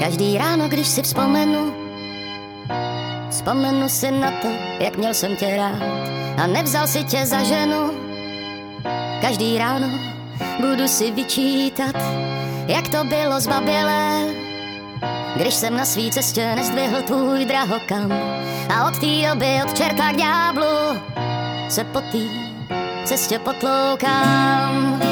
Každý ráno, když si vzpomenu, vzpomenu si na to, jak měl jsem tě rád a nevzal si tě za ženu. Každý ráno budu si vyčítat, jak to bylo zbabělé, když jsem na svý cestě nezdvihl tvůj drahokam a od té doby od čerta k ďáblu se po té cestě potloukám.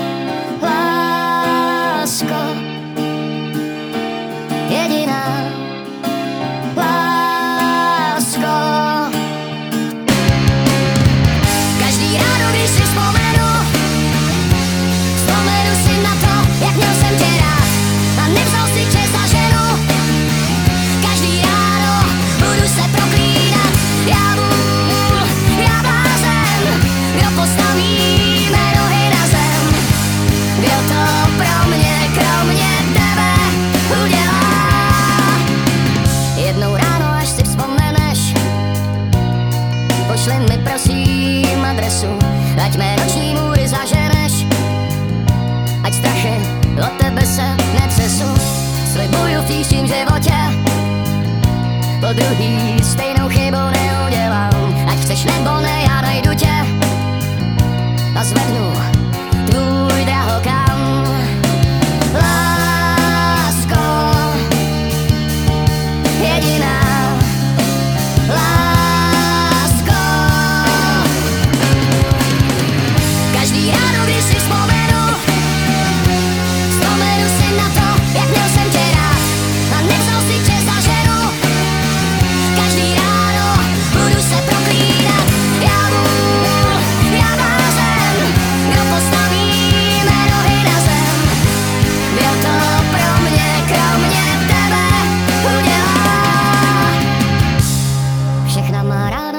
Ať mé noční můry zaženeš, ať strachy od tebe se netřesu. Slibuju v příštím životě, po druhý stejnou chybu neudělám, ať chceš nebo ne, já najdu tě. A zvednu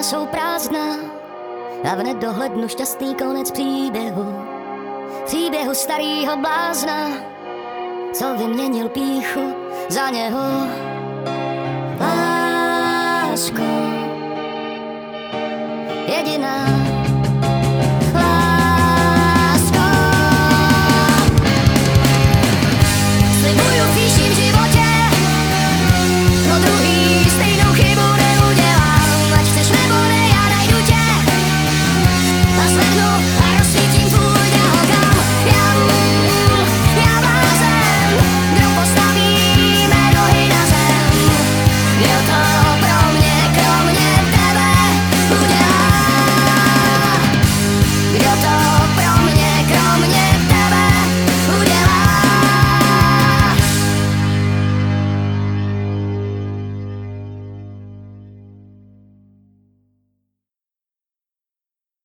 jsou prázdná a v nedohlednu šťastný konec příběhu. Příběhu starýho blázna, co vyměnil píchu za něho. Lásko, jediná 無理